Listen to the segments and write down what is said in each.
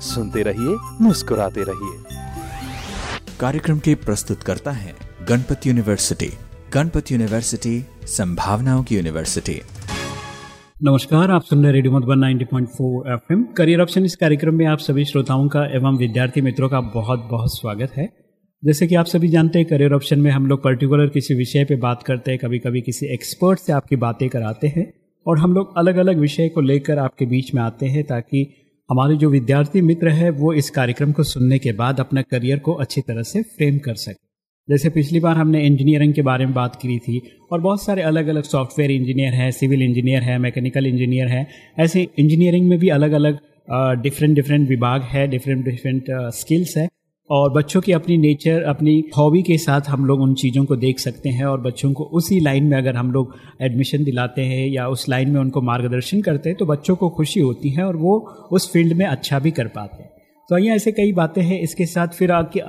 सुनते रहिए मुस्कुराते रहिए। कार्यक्रम के प्रस्तुत करता है गणपति यूनिवर्सिटी गणपति यूनिवर्सिटी संभावनाओं की यूनिवर्सिटी। नमस्कार आप सुन रहे radio Madhuban 90.4 FM. Career option इस कार्यक्रम में आप सभी श्रोताओं का एवं विद्यार्थी मित्रों का बहुत बहुत स्वागत है। जैसे कि आप सभी जानते हैं करियर ऑप्शन में हम लोग पर्टिकुलर किसी विषय पे बात करते हैं कभी कभी किसी एक्सपर्ट से आपकी बातें कराते हैं और हम लोग अलग अलग विषय को लेकर आपके बीच में आते हैं ताकि हमारे जो विद्यार्थी मित्र है, वो इस कार्यक्रम को सुनने के बाद अपना करियर को अच्छी तरह से फ्रेम कर सके। जैसे पिछली बार हमने इंजीनियरिंग के बारे में बात की थी और बहुत सारे अलग अलग सॉफ्टवेयर इंजीनियर हैं, सिविल इंजीनियर है, मैकेनिकल इंजीनियर है। ऐसे इंजीनियरिंग में भी अलग अलग डिफरेंट डिफरेंट विभाग है डिफरेंट डिफरेंट स्किल्स है। और बच्चों की अपनी नेचर, अपनी हॉबी के साथ हम लोग उन चीज़ों को देख सकते हैं और बच्चों को उसी लाइन में अगर हम लोग एडमिशन दिलाते हैं या उस लाइन में उनको मार्गदर्शन करते हैं तो बच्चों को खुशी होती है और वो उस फ़ील्ड में अच्छा भी कर पाते हैं। तो आइए ऐसे कई बातें हैं, इसके साथ फिर आके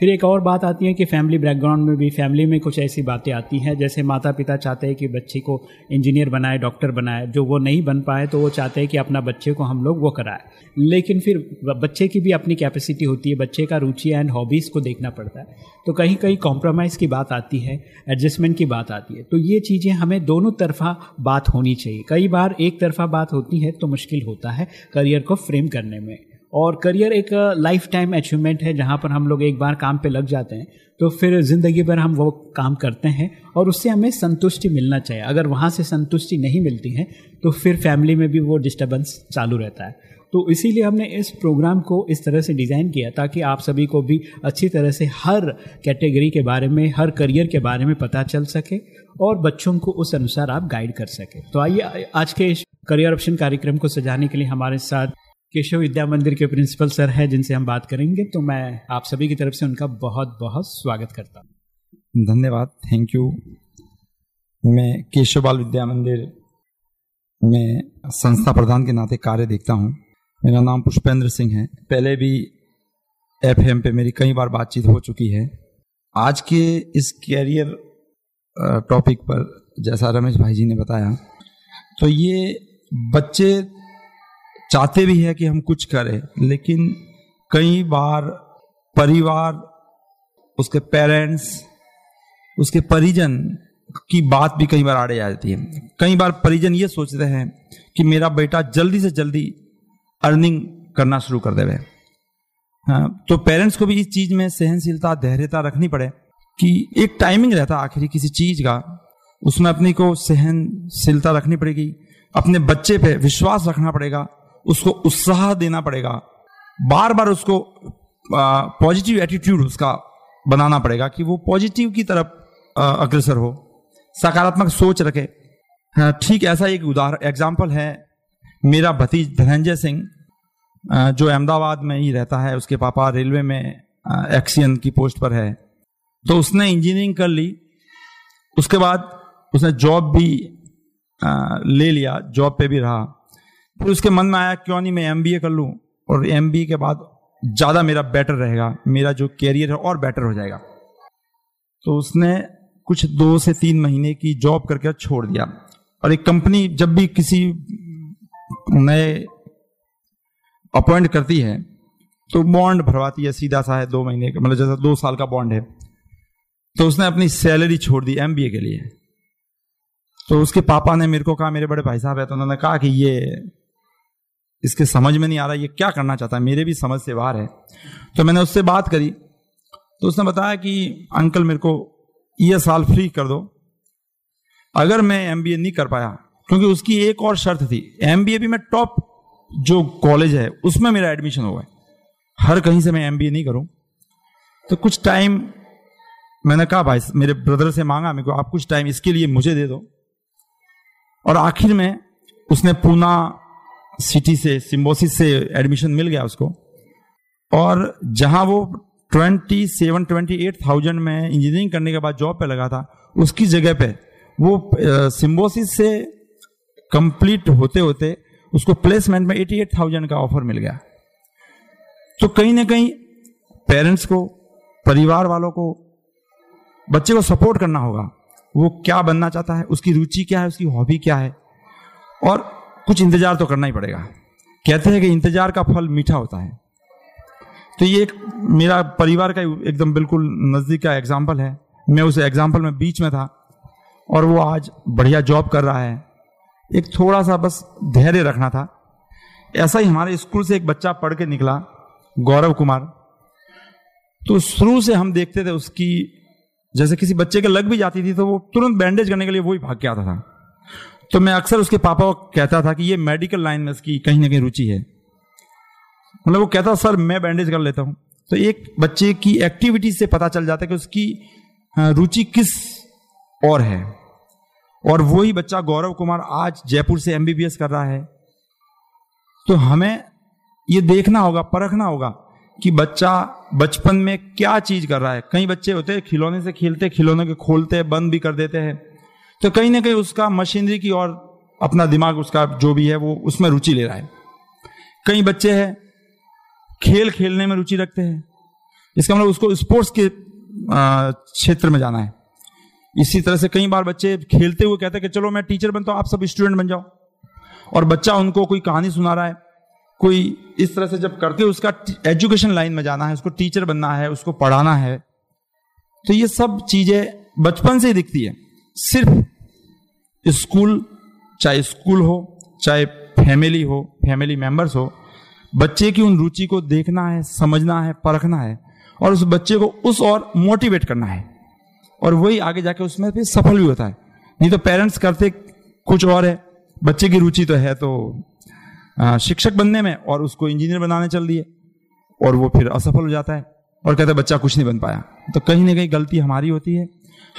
फिर एक और बात आती है कि फैमिली बैकग्राउंड में भी फैमिली में कुछ ऐसी बातें आती हैं, जैसे माता पिता चाहते हैं कि बच्चे को इंजीनियर बनाए डॉक्टर बनाए, जो वो नहीं बन पाए तो वो चाहते हैं कि अपना बच्चे को हम लोग वो कराए। लेकिन फिर बच्चे की भी अपनी कैपेसिटी होती है, बच्चे का रुचि एंड हॉबीज़ को देखना पड़ता है। तो कहीं कहीं कॉम्प्रोमाइज़ की बात आती है एडजस्टमेंट की बात आती है तो ये चीज़ें हमें दोनों तरफा बात होनी चाहिए। कई बार एक तरफा बात होती है तो मुश्किल होता है करियर को फ्रेम करने में। और करियर एक लाइफ टाइम अचीवमेंट है, जहाँ पर हम लोग एक बार काम पे लग जाते हैं तो फिर ज़िंदगी भर हम वो काम करते हैं और उससे हमें संतुष्टि मिलना चाहिए। अगर वहाँ से संतुष्टि नहीं मिलती है तो फिर फैमिली में भी वो डिस्टर्बेंस चालू रहता है। तो इसीलिए हमने इस प्रोग्राम को इस तरह से डिज़ाइन किया, ताकि आप सभी को भी अच्छी तरह से हर कैटेगरी के बारे में, हर करियर के बारे में पता चल सके और बच्चों को उस अनुसार आप गाइड कर सके। तो आइए आज के करियर ऑप्शन कार्यक्रम को सजाने के लिए हमारे साथ केशव विद्या मंदिर के प्रिंसिपल सर है, जिनसे हम बात करेंगे तो मैं आप सभी की तरफ़ से उनका बहुत बहुत स्वागत करता हूँ। धन्यवाद थैंक यू मैं केशव बाल विद्या मंदिर में संस्था प्रधान के नाते कार्य देखता हूँ। मेरा नाम पुष्पेंद्र सिंह है। पहले भी एफ़ एम पे मेरी कई बार बातचीत हो चुकी है। आज के इस कैरियर टॉपिक पर जैसा रमेश भाई जी ने बताया तो ये बच्चे चाहते भी है कि हम कुछ करें, लेकिन कई बार परिवार, उसके पेरेंट्स उसके परिजन की बात भी कई बार आड़े जाती है। कई बार परिजन ये सोचते हैं कि मेरा बेटा जल्दी से जल्दी अर्निंग करना शुरू कर देवे। हाँ तो पेरेंट्स को भी इस चीज़ में सहनशीलता, धैर्यता रखनी पड़े कि एक टाइमिंग रहता आखिर किसी चीज़ का, उसमें अपनी को सहनशीलता रखनी पड़ेगी, अपने बच्चे पे विश्वास रखना पड़ेगा उसको उत्साह देना पड़ेगा। बार बार उसको पॉजिटिव एटीट्यूड उसका बनाना पड़ेगा कि वो पॉजिटिव की तरफ़ अग्रसर हो। सकारात्मक सोच रखे। हाँ ठीक ऐसा एक उदाहरण एग्ज़ाम्पल है मेरा भतीज धनंजय सिंह जो अहमदाबाद में ही रहता है, उसके पापा रेलवे में एक्सीएन की पोस्ट पर है। तो उसने इंजीनियरिंग कर ली। उसके बाद उसने जॉब भी ले लिया जॉब पे भी रहा। फिर उसके मन में आया, क्यों नहीं मैं एमबीए कर लूँ? और एम के बाद ज़्यादा मेरा बेटर रहेगा, मेरा जो कैरियर है और बेटर हो जाएगा। तो उसने कुछ दो से तीन महीने की जॉब करके छोड़ दिया। और एक कंपनी जब भी किसी नए अपॉइंट करती है तो बॉन्ड भरवाती है सीधा सा है दो महीने का मतलब जैसा दो साल का बॉन्ड है। तो उसने अपनी सैलरी छोड़ दी एमबीए के लिए। तो उसके पापा ने मेरे को कहा, मेरे बड़े भाई साहब है तो उन्होंने कहा कि ये इसके समझ में नहीं आ रहा ये क्या करना चाहता है, मेरे भी समझ से बाहर है। तो मैंने उससे बात करी तो उसने बताया कि, अंकल मेरे को ये साल फ्री कर दो। अगर मैं एमबीए नहीं कर पाया, क्योंकि उसकी एक और शर्त थी एमबीए भी मैं टॉप जो कॉलेज है, उसमें मेरा एडमिशन हुआ है। हर कहीं से मैं एमबीए नहीं करूँ। तो कुछ टाइम मैंने कहा, भाई, मेरे ब्रदर से मांगा, मेरे को आप कुछ टाइम इसके लिए मुझे दे दो। और आखिर में उसने पूना सिटी से सिम्बोसिस से एडमिशन मिल गया उसको। और जहाँ वो twenty seven twenty eight thousand में इंजीनियरिंग करने के बाद जॉब पे लगा था, उसकी जगह पे वो सिम्बोसिस से कंप्लीट होते होते उसको प्लेसमेंट में एटी एट थाउज़ेंड का ऑफ़र मिल गया। तो कहीं ना कहीं पेरेंट्स को, परिवार वालों को, बच्चे को सपोर्ट करना होगा। वो क्या बनना चाहता है, उसकी रुचि क्या है, उसकी हॉबी क्या है? और कुछ इंतज़ार तो करना ही पड़ेगा। कहते हैं कि इंतज़ार का फल मीठा होता है। तो ये एक मेरा परिवार का एकदम बिल्कुल नज़दीक का एग्ज़ाम्पल है। मैं उस एग्ज़ाम्पल में बीच में था और वो आज बढ़िया जॉब कर रहा है। एक थोड़ा सा बस धैर्य रखना था। ऐसा ही हमारे स्कूल से एक बच्चा पढ़ के निकला, गौरव कुमार। तो शुरू से हम देखते थे उसकी, जैसे किसी बच्चे के लग भी जाती थी तो वो तुरंत बैंडेज करने के लिए वो ही भाग के आता था। तो मैं अक्सर उसके पापा को कहता था कि ये मेडिकल लाइन में उसकी कहीं ना कहीं रुचि है। मतलब वो कहता, सर, मैं बैंडेज कर लेता हूँ। तो एक बच्चे की एक्टिविटी से पता चल जाता है कि उसकी रुचि किस और है। और वही बच्चा गौरव कुमार आज जयपुर से एमबीबीएस कर रहा है। तो हमें ये देखना होगा, परखना होगा कि बच्चा बचपन में क्या चीज़ कर रहा है। कई बच्चे होते हैं, खिलौने से खेलते, खिलौने के खोलते, बंद भी कर देते हैं। तो कहीं ना कहीं उसका मशीनरी की और अपना दिमाग उसका जो भी है, वो उसमें रुचि ले रहा है। कई बच्चे हैं, खेल खेलने में रुचि रखते हैं। इसका मतलब उसको स्पोर्ट्स के क्षेत्र में जाना है। इसी तरह से कई बार बच्चे खेलते हुए कहते हैं कि चलो मैं टीचर बनता हूँ, आप सब स्टूडेंट बन जाओ। और बच्चा उनको कोई कहानी सुना रहा है, कोई इस तरह से जब करके उसका एजुकेशन लाइन में जाना है, उसको टीचर बनना है, उसको पढ़ाना है तो ये सब चीज़ें बचपन से ही दिखती है। सिर्फ़ स्कूल, चाहे स्कूल हो, चाहे फैमिली हो, फैमिली मेंबर्स हो, बच्चे की उन रुचि को देखना है, समझना है, परखना है, और उस बच्चे को उस और मोटिवेट करना है। और वही आगे जाके उसमें फिर सफल भी होता है। नहीं तो पेरेंट्स करते कुछ और है, बच्चे की रुचि तो है तो शिक्षक बनने में और उसको इंजीनियर बनाने चल दिए, और वो फिर असफल हो जाता है, और कहते बच्चा कुछ नहीं बन पाया। तो कहीं ना कहीं गलती हमारी होती है।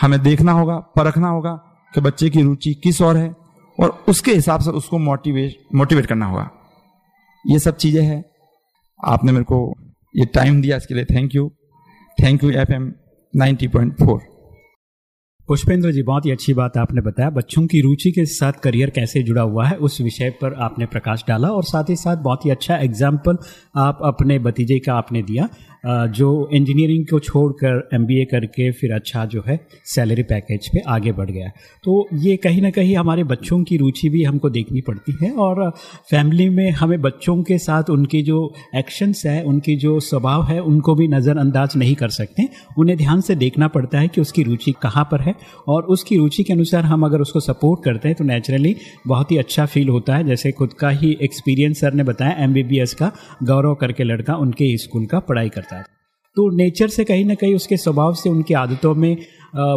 हमें देखना होगा, परखना होगा कि बच्चे की रुचि किस और है और उसके हिसाब से उसको मोटिवेट मोटिवेट करना होगा। ये सब चीज़ें हैं। आपने मेरे को ये टाइम दिया, इसके लिए thank you thank you F M Pushpendra ji, बहुत ही अच्छी बात आपने बताया। बच्चों की रुचि के साथ करियर कैसे जुड़ा हुआ है, उस विषय पर आपने प्रकाश डाला और साथ ही साथ बहुत ही अच्छा एग्ज़ाम्पल आप अपने भतीजे का आपने दिया। जो इंजीनियरिंग को छोड़कर एमबीए करके फिर अच्छा जो है सैलरी पैकेज पे आगे बढ़ गया। तो ये कहीं ना कहीं हमारे बच्चों की रुचि भी हमको देखनी पड़ती है और फैमिली में हमें बच्चों के साथ उनके जो एक्शंस है, उनकी जो स्वभाव है, उनको भी नज़रअंदाज नहीं कर सकते। उन्हें ध्यान से देखना पड़ता है कि उसकी रुचि कहाँ पर है और उसकी रुचि के अनुसार हम अगर उसको सपोर्ट करते हैं तो नेचुरली बहुत ही अच्छा फील होता है। जैसे खुद का ही एक्सपीरियंस सर ने बताया एमबीबीएस का, गौरव करके लड़का उनके स्कूल का पढ़ाई करता है तो नेचर से कहीं ना कहीं उसके स्वभाव से, उनकी आदतों में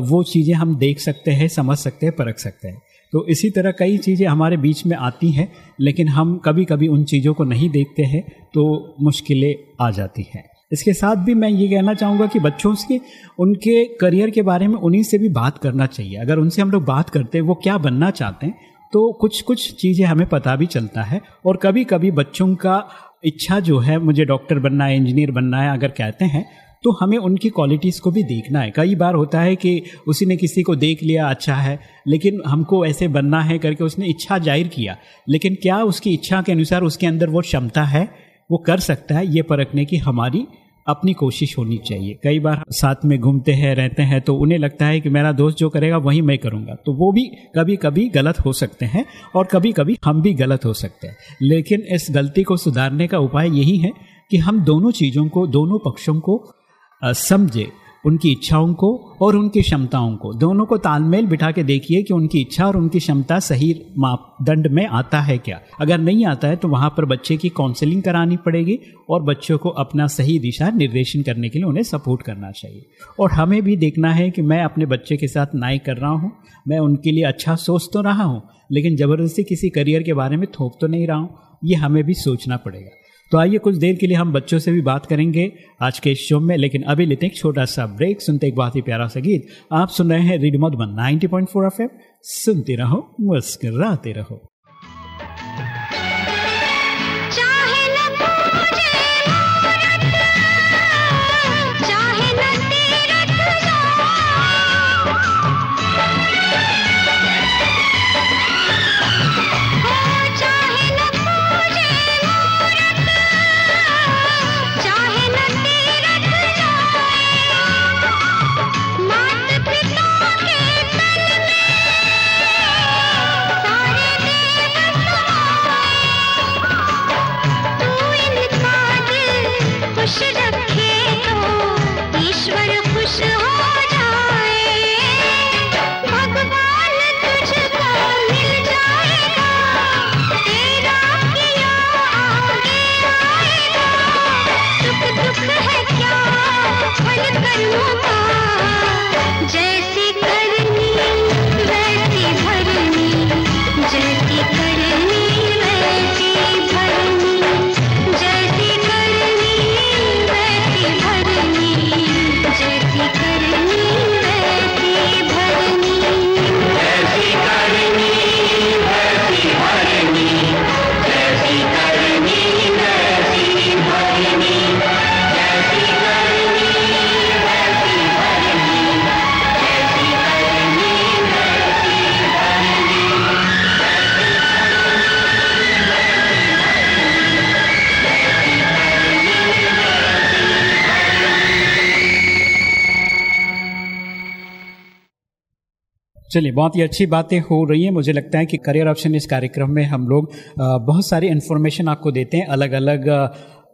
वो चीज़ें हम देख सकते हैं, समझ सकते हैं, परख सकते हैं। तो इसी तरह कई चीज़ें हमारे बीच में आती हैं, लेकिन हम कभी कभी उन चीज़ों को नहीं देखते हैं तो मुश्किलें आ जाती हैं। इसके साथ भी मैं ये कहना चाहूँगा कि बच्चों से उनके करियर के बारे में उन्हीं से भी बात करना चाहिए। अगर उनसे हम लोग बात करते हैं, वो क्या बनना चाहते हैं तो कुछ कुछ चीज़ें हमें पता भी चलता है, और कभी कभी बच्चों का इच्छा जो है, मुझे डॉक्टर बनना है, इंजीनियर बनना है, अगर कहते हैं तो हमें उनकी क्वालिटीज़ को भी देखना है। कई बार होता है कि उसी ने किसी को देख लिया अच्छा है, लेकिन हमको ऐसे बनना है करके उसने इच्छा ज़ाहिर किया। लेकिन क्या उसकी इच्छा के अनुसार उसके अंदर वो क्षमता है? वो कर सकता है, ये परखने की हमारी अपनी कोशिश होनी चाहिए। कई बार साथ में घूमते हैं, रहते हैं तो उन्हें लगता है कि मेरा दोस्त जो करेगा, वही मैं करूँगा। तो वो भी कभी कभी गलत हो सकते हैं और कभी कभी हम भी गलत हो सकते हैं। लेकिन इस गलती को सुधारने का उपाय यही है कि हम दोनों चीज़ों को, दोनों पक्षों को समझे। उनकी इच्छाओं को और उनकी क्षमताओं को। दोनों को तालमेल बिठा के देखिए कि उनकी इच्छा और उनकी क्षमता सही मापदंड में आता है क्या। अगर नहीं आता है तो वहाँ पर बच्चे की काउंसलिंग करानी पड़ेगी और बच्चों को अपना सही दिशा निर्देशन करने के लिए उन्हें सपोर्ट करना चाहिए। और हमें भी देखना है कि मैं अपने बच्चे के साथ नाई कर रहा हूँ, मैं उनके लिए अच्छा सोच तो रहा हूँ, लेकिन ज़बरदस्ती किसी करियर के बारे में थोप तो नहीं रहा हूँ, ये हमें भी सोचना पड़ेगा। तो आइए कुछ देर के लिए हम बच्चों से भी बात करेंगे आज के शो में, लेकिन अभी लेते हैं छोटा सा ब्रेक, सुनते एक बहुत ही प्यारा सा गीत। आप सुन रहे हैं रेडियो मधुबन 90.4 एफएम। सुनते रहो, मुस्कराते रहो। चलिए, बहुत ही अच्छी बातें हो रही हैं। मुझे लगता है कि करियर ऑप्शन इस कार्यक्रम में हम लोग बहुत सारी इन्फॉर्मेशन आपको देते हैं अलग अलग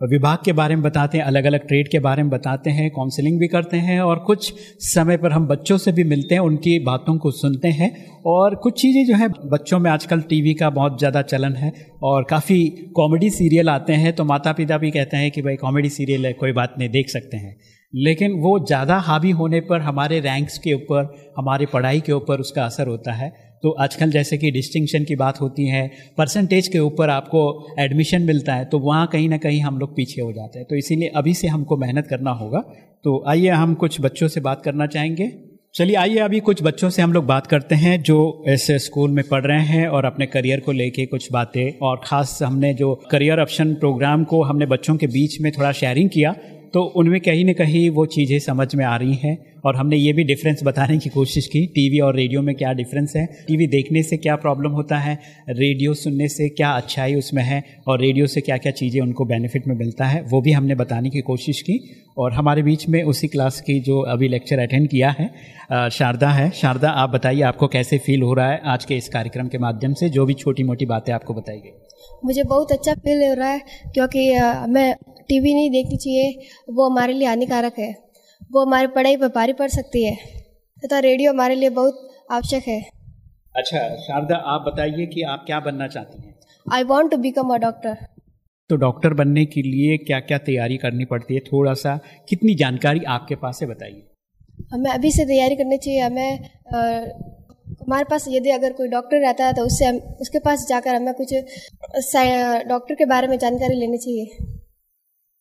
विभाग के बारे में बताते हैं अलग अलग ट्रेड के बारे में बताते हैं काउंसलिंग भी करते हैं और कुछ समय पर हम बच्चों से भी मिलते हैं, उनकी बातों को सुनते हैं और कुछ चीज़ें जो है, बच्चों में आजकल टीवी का बहुत ज़्यादा चलन है और काफ़ी कॉमेडी सीरियल आते हैं तो माता पिता भी कहते हैं कि भाई कॉमेडी सीरियल है, कोई बात नहीं, देख सकते हैं। लेकिन वो ज़्यादा हावी होने पर हमारे रैंक्स के ऊपर, हमारे पढ़ाई के ऊपर उसका असर होता है। तो आजकल जैसे कि डिस्टिंक्शन की बात होती है परसेंटेज के ऊपर आपको एडमिशन मिलता है तो वहाँ कहीं ना कहीं हम लोग पीछे हो जाते हैं। तो इसीलिए अभी से हमको मेहनत करना होगा। तो आइए हम कुछ बच्चों से बात करना चाहेंगे। चलिए आइए अभी कुछ बच्चों से हम लोग बात करते हैं जो इस स्कूल में पढ़ रहे हैं और अपने करियर को लेके कुछ बातें। और ख़ास हमने जो करियर ऑप्शन प्रोग्राम को हमने बच्चों के बीच में थोड़ा शेयरिंग किया तो उनमें कहीं ना कहीं वो चीज़ें समझ में आ रही हैं और हमने ये भी डिफरेंस बताने की कोशिश की टीवी और रेडियो में क्या डिफरेंस है टीवी देखने से क्या प्रॉब्लम होता है रेडियो सुनने से क्या अच्छाई उसमें है और रेडियो से क्या क्या चीज़ें उनको बेनिफिट में मिलता है, वो भी हमने बताने की कोशिश की और हमारे बीच में उसी क्लास की जो अभी लेक्चर अटेंड किया है शारदा है। शारदा, आप बताइए आपको कैसे फील हो रहा है आज के इस कार्यक्रम के माध्यम से, जो भी छोटी मोटी बातें आपको बताई गई। मुझे बहुत अच्छा फील हो रहा है क्योंकि हमें टीवी नहीं देखनी चाहिए वो हमारे लिए हानिकारक है। वो हमारी पढ़ाई पर भारी पड़ सकती है तथा रेडियो हमारे लिए बहुत आवश्यक है। अच्छा शारदा आप बताइए कि आप क्या बनना चाहती हैं? I want to become a doctor तो डॉक्टर बनने के लिए क्या क्या तैयारी करनी पड़ती है? थोड़ा सा कितनी जानकारी आपके पास है बताइए। हमें अभी से तैयारी करनी चाहिए हमें हमारे पास यदि अगर कोई डॉक्टर रहता है तो उससे हम उसके पास जाकर हमें कुछ डॉक्टर के बारे में जानकारी लेनी चाहिए।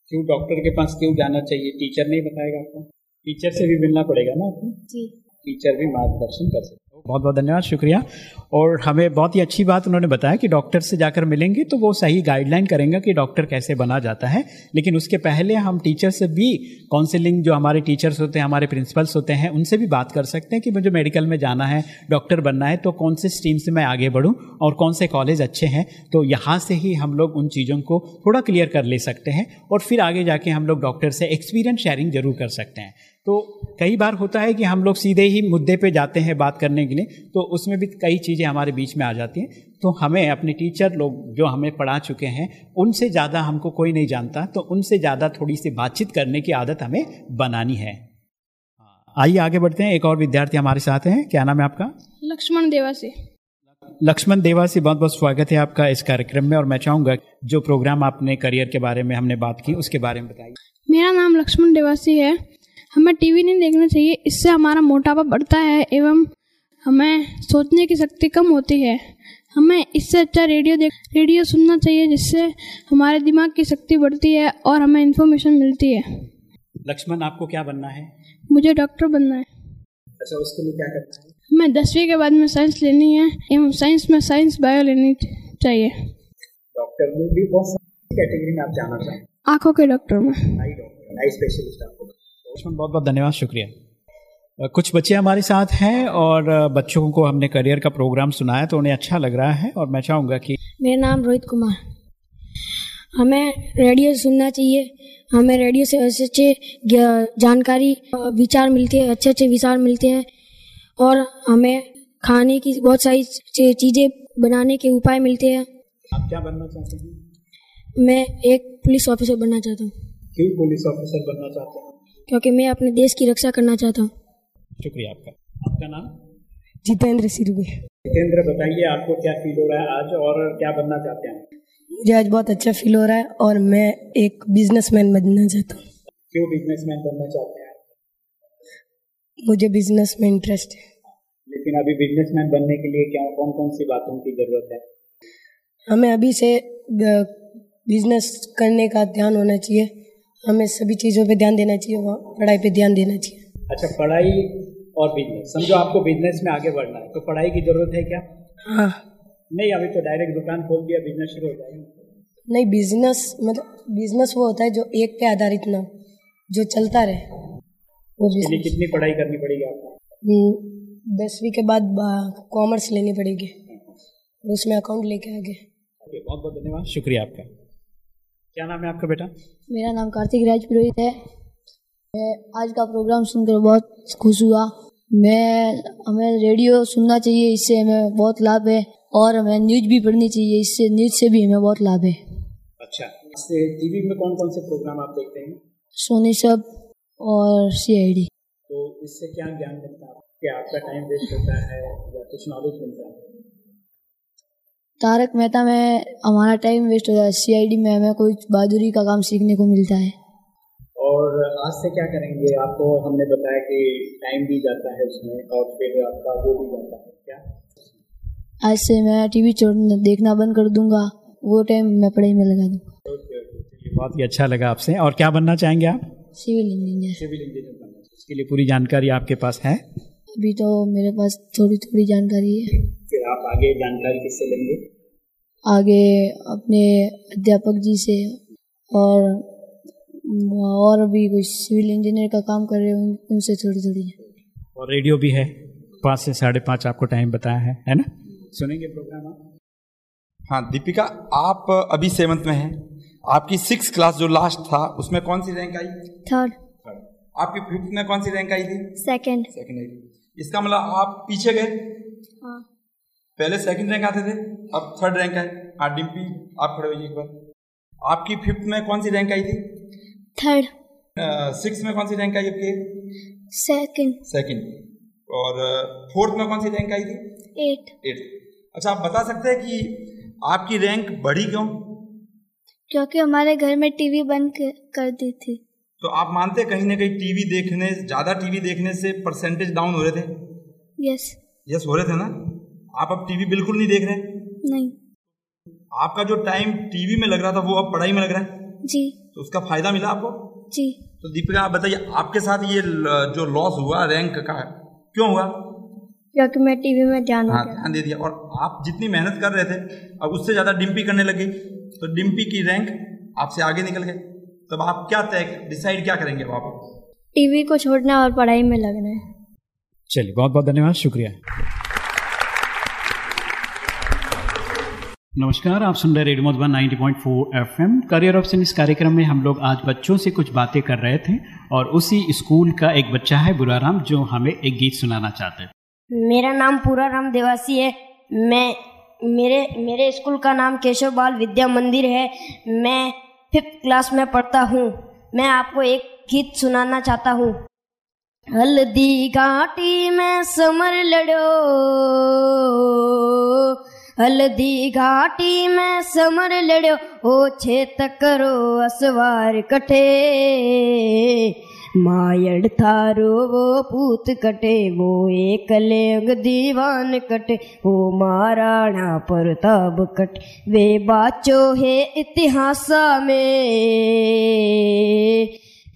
क्यों डॉक्टर के पास क्यों जाना चाहिए? टीचर नहीं बताएगा आपको? टीचर से भी मिलना पड़ेगा ना आपको? जी। टीचर भी मार्गदर्शन कर सकते बहुत बहुत धन्यवाद, शुक्रिया। और हमें बहुत ही अच्छी बात उन्होंने बताया कि डॉक्टर से जाकर मिलेंगे तो वो सही गाइडलाइन करेंगे कि डॉक्टर कैसे बना जाता है। लेकिन उसके पहले हम टीचर से भी काउंसिलिंग जो हमारे टीचर्स होते हैं, हमारे प्रिंसिपल्स होते हैं, उनसे भी बात कर सकते हैं कि मुझे मेडिकल में जाना है डॉक्टर बनना है तो कौन से स्ट्रीम से मैं आगे बढ़ूँ और कौन से कॉलेज अच्छे हैं। तो यहाँ से ही हम लोग उन चीज़ों को थोड़ा क्लियर कर ले सकते हैं और फिर आगे जाके हम लोग डॉक्टर से एक्सपीरियंस शेयरिंग ज़रूर कर सकते हैं। तो कई बार होता है कि हम लोग सीधे ही मुद्दे पे जाते हैं बात करने के लिए तो उसमें भी कई चीज़ें हमारे बीच में आ जाती हैं। तो हमें अपने टीचर लोग जो हमें पढ़ा चुके हैं उनसे ज़्यादा हमको कोई नहीं जानता तो उनसे ज़्यादा थोड़ी सी बातचीत करने की आदत हमें बनानी है। आइए आगे बढ़ते हैं एक और विद्यार्थी हमारे साथ हैं। क्या नाम है आपका? लक्ष्मण देवासी। लक्ष्मण देवासी बहुत बहुत स्वागत है आपका इस कार्यक्रम में और मैं चाहूँगा जो प्रोग्राम आपने करियर के बारे में हमने बात की उसके बारे में बताइए। मेरा नाम लक्ष्मण देवासी है। हमें टीवी नहीं देखना चाहिए इससे हमारा मोटापा बढ़ता है एवं हमें सोचने की शक्ति कम होती है। हमें इससे अच्छा रेडियो देख रेडियो सुनना चाहिए जिससे हमारे दिमाग की शक्ति बढ़ती है और हमें इन्फॉर्मेशन मिलती है। लक्ष्मण आपको क्या बनना है? मुझे डॉक्टर बनना है। अच्छा उसके लिए क्या करना है? हमें दसवीं के बाद में साइंस लेनी है एवं साइंस में साइंस बायो लेनी चाहिए। डॉक्टर में भी बहुत कैटेगरी में आप जाना चाहें। आँखों के डॉक्टर में। आई डॉक्टर आई स्पेशलिस्ट आपको लक्ष्मण बहुत बहुत धन्यवाद शुक्रिया। कुछ बच्चे हमारे साथ हैं और बच्चों को हमने करियर का प्रोग्राम सुनाया तो उन्हें अच्छा लग रहा है और मैं चाहूँगा कि मेरा नाम रोहित कुमार। हमें रेडियो सुनना चाहिए। हमें रेडियो से अच्छे अच्छे जानकारी विचार मिलते हैं अच्छे अच्छे विचार मिलते हैं और हमें खाने की बहुत सारी चीज़ें बनाने के उपाय मिलते हैं। आप क्या बनना चाहते हैं? मैं एक पुलिस ऑफिसर बनना चाहता हूँ। क्यों पुलिस ऑफिसर बनना चाहते हैं? क्योंकि मैं अपने देश की रक्षा करना चाहता हूँ। शुक्रिया आपका। आपका नाम? जितेंद्र सिरवे। जितेंद्र बताइए आपको क्या फील हो रहा है आज और क्या बनना चाहते हैं? मुझे आज बहुत अच्छा फील हो रहा है और मैं एक बिजनेसमैन बनना चाहता हूँ। क्यों बिजनेसमैन बनना चाहते हैं? मुझे बिज़नेस में इंटरेस्ट है। लेकिन अभी बिजनेसमैन बनने के लिए क्या कौन कौन सी बातों की ज़रूरत है? हमें अभी से बिज़नेस करने का ध्यान होना चाहिए। हमें सभी चीज़ों पे ध्यान देना चाहिए वहाँ पढ़ाई पे ध्यान देना चाहिए। अच्छा पढ़ाई और बिज़नेस समझो आपको बिज़नेस में आगे बढ़ना है तो पढ़ाई की ज़रूरत है क्या? हाँ। नहीं अभी तो डायरेक्ट दुकान खोल दिया बिज़नेस शुरू हो जाएगा। नहीं बिज़नेस मतलब बिज़नेस वो होता है जो एक पे आधारित ना जो चलता रहे वो बिज़नेस कितनी पढ़ाई करनी पड़ेगी आपको? हम्म, दसवीं के बाद कॉमर्स लेनी पड़ेगी उसमें अकाउंट लेके आगे। बहुत बहुत धन्यवाद। शुक्रिया आपका। क्या नाम है आपका बेटा? मेरा नाम कार्तिक राज पुरोहित है। मैं आज का प्रोग्राम सुनकर बहुत खुश हुआ। मैं हमें रेडियो सुनना चाहिए इससे हमें बहुत लाभ है और हमें न्यूज़ भी पढ़नी चाहिए इससे न्यूज़ से भी हमें बहुत लाभ है। अच्छा इससे टीवी में कौन कौन से प्रोग्राम आप देखते हैं? सोनी सब और सी आई डी तो इससे क्या ज्ञान मिलता है? क्या आपका टाइम वेस्ट होता है या कुछ नॉलेज मिलता है? तारक मेहता में हमारा टाइम वेस्ट है सी आई डी में हमें कोई बहादुरी का काम सीखने को मिलता है। और आज से क्या करेंगे? आपको हमने बताया कि टाइम भी जाता है उसमें और फिर आपका वो भी जाता है। क्या? आज से मैं टीवी छोड़ना देखना बंद कर दूँगा। वो टाइम मैं पढ़ाई में लगा दूँगा। Okay okay. बहुत ही अच्छा लगा आपसे। और क्या बनना चाहेंगे आप? Civil engineer. सिविल इंजीनियर बनना। इसके लिए पूरी जानकारी आपके पास है? अभी तो मेरे पास थोड़ी थोड़ी जानकारी है। आप आगे जानकारी किससे लेंगे? आगे अपने अध्यापक जी से और और भी कुछ सिविल इंजीनियर का काम कर रहे हैं उनसे थोड़ी थोड़ी और रेडियो भी है पाँच से साढ़े पाँच आपको टाइम बताया है है ना? सुनेंगे प्रोग्राम आप। हाँ दीपिका आप अभी सेवंथ में हैं। आपकी सिक्स क्लास जो लास्ट था उसमें कौन सी रैंक आई? थर्ड। आपकी फिफ्थ में कौन सी रैंक आई थी? सेकंड। सेकंड आई इसका मतलब आप पीछे गए? हाँ। पहले सेकंड रैंक आते थे अब थर्ड रैंक आए हाँ डिम्पी आप खड़े होइए एक बार। आपकी फिफ्थ में कौन सी रैंक आई थी? थर्ड सिक्स में कौन सी रैंक आई आपकी? सेकंड सेकंड और फोर्थ में कौन सी रैंक आई थी? एट एट अच्छा आप बता सकते हैं कि आपकी रैंक बढ़ी क्यों? क्योंकि हमारे घर में टीवी बंद कर दी थी। तो आप मानते कहीं ना कहीं टीवी देखने ज़्यादा टीवी देखने से परसेंटेज डाउन हो रहे थे? यस यस हो रहे थे ना? आप अब टीवी बिल्कुल नहीं देख रहे? नहीं। आपका जो टाइम टीवी में लग रहा था वो अब पढ़ाई में लग रहा है? जी। तो उसका फ़ायदा मिला आपको? जी। तो दीपिका आप बताइए आपके साथ ये जो लॉस हुआ रैंक का क्यों हुआ? क्योंकि मैं टीवी में ध्यान हाँ ध्यान दे दिया। और आप जितनी मेहनत कर रहे थे अब उससे ज़्यादा डिम्पी करने लगे। तो डिम्पी की रैंक आपसे आगे निकल गए। तब आप क्या तय डिसाइड क्या करेंगे आप? टीवी को छोड़ना और पढ़ाई में लगना है। चलिए बहुत बहुत धन्यवाद शुक्रिया। नमस्कार, आप सुन रहे radio Madhuban 90.4 FM. Career option इस कार्यक्रम में हम लोग आज बच्चों से कुछ बातें कर रहे थे और उसी स्कूल का एक बच्चा है बुराराम, जो हमें एक गीत सुनाना चाहते हैं। मेरा नाम पूरा राम देवासी है। मैं, मेरे मेरे स्कूल का नाम केशव बाल विद्या मंदिर है। मैं फिफ्थ क्लास में पढ़ता हूँ। मैं आपको एक गीत सुनाना चाहता हूँ। हल्दी घाटी में समर लड़ो। हल्दी घाटी में समर लड़ो ओ छेत करो असवार कठे। मायड़ थारो वो पूत कटे, वो एक लेंग दीवान कटे, वो महाराणा प्रताप कटे। वे बाचो है इतिहासा में।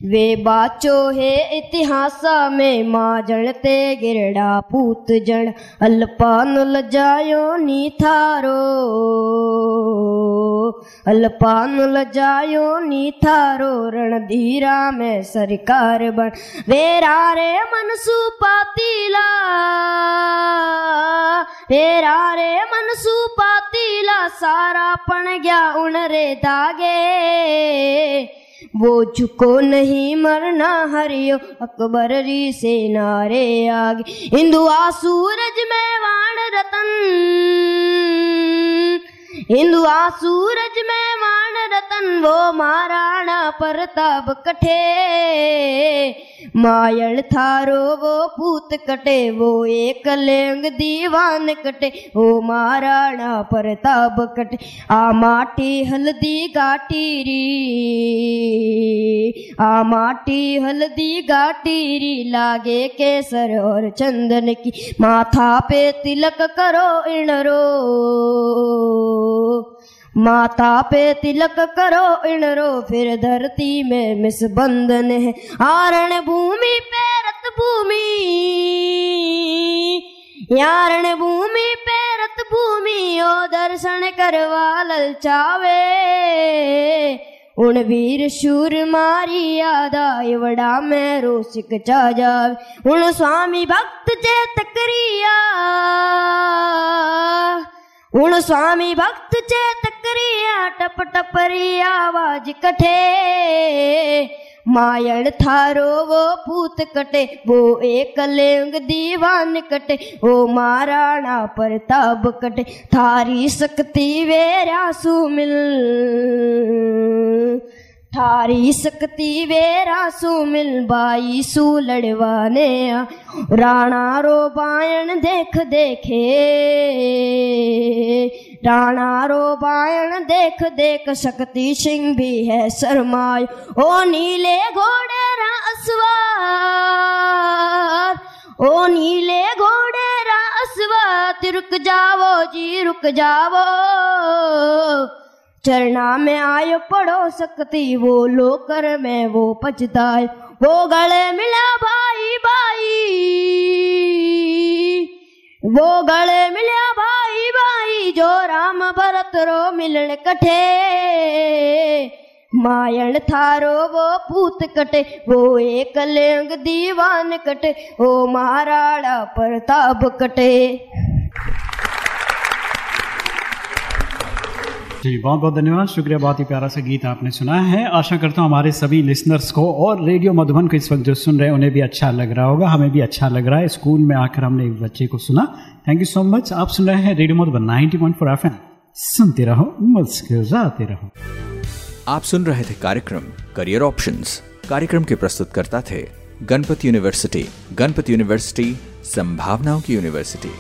वे बाचो है इतिहासा में माँ जड़ते गिरड़ा पूत जड़ अल्पान लजायो नी थारो अल्पान लजायो नी थारो रणधीरा में सरकार बन वेरा रे मनसू पातीला, वेरा रे मनसू पातीला, सारा पण गया उन रे दागे वो झुको नहीं मरना हरियो अकबर री से नारे आगे। हिंदुआ सूरज में वाण रतन। हिंदुआ सूरज में वाण रतन, वो महाराणा प्रताप कठे। मायड़ थारो वो पूत कटे, वो एक लेंग दीवान कटे, वो महाराणा प्रताप कटे। आ माटी हल्दी गाटी री आ माटी हल्दी गाटी री लागे केसर और चंदन की। माथा पे तिलक करो इणरो माथा पे तिलक करो इणरो फिर धरती में मिस बंधन है। आरण भूमि पे रत भूमि, यारण भूमि पे रत भूमि, ओ दर्शन करवा ललचावे उन वीर शूर मारी आए वड़ा में रोसिक चा जावे। उन स्वामी भक्त चेत करिया उन स्वामी भक्त चेत करिया टप टपरी आवाज़ कठे मायण थारो वो पूत कटे वो एक लेंग दीवान कटे वो महाराणा प्रताप कटे थारी शक्ति वेरा सुमिल थारी शक्ति वेरा सुमिल बाई सु लड़वाने राणा रो बायण देख देखे, राणा रो बायण देख देख शक्ति सिंह भी है शर्माय ओ नीले घोड़े रा असवार, ओ नीले घोड़े रा असवार रुक जावो जी रुक जावो। चरना में आयो पड़ो सकती, वो लोकर में वो पछताए। वो गले मिला भाई भाई। वो गले मिला भाई भाई, जो राम भरत रो मिलन कठे। मायण थारो वो पूत कटे, वो एक लेंग दीवान कटे, वो महाराणा प्रताप कटे। जी, बहुत बहुत धन्यवाद। शुक्रिया, बहुत ही प्यारा सा गीत आपने सुना है। आशा करता हूँ हमारे सभी लिसनर्स को और रेडियो मधुबन को इस वक्त जो सुन रहे हैं, उन्हें भी अच्छा लग रहा होगा, हमें भी अच्छा लग रहा है। स्कूल में आकर हमने एक बच्चे को सुना। थैंक यू सो मच आप सुन रहे हैं रेडियो मधुबन नाइनटी पॉइंट सुनते रहो, मुस्कुराते रहो। आप सुन रहे थे कार्यक्रम करियर ऑप्शन कार्यक्रम के प्रस्तुतकर्ता थे गणपति यूनिवर्सिटी गणपति यूनिवर्सिटी, संभावनाओं की यूनिवर्सिटी।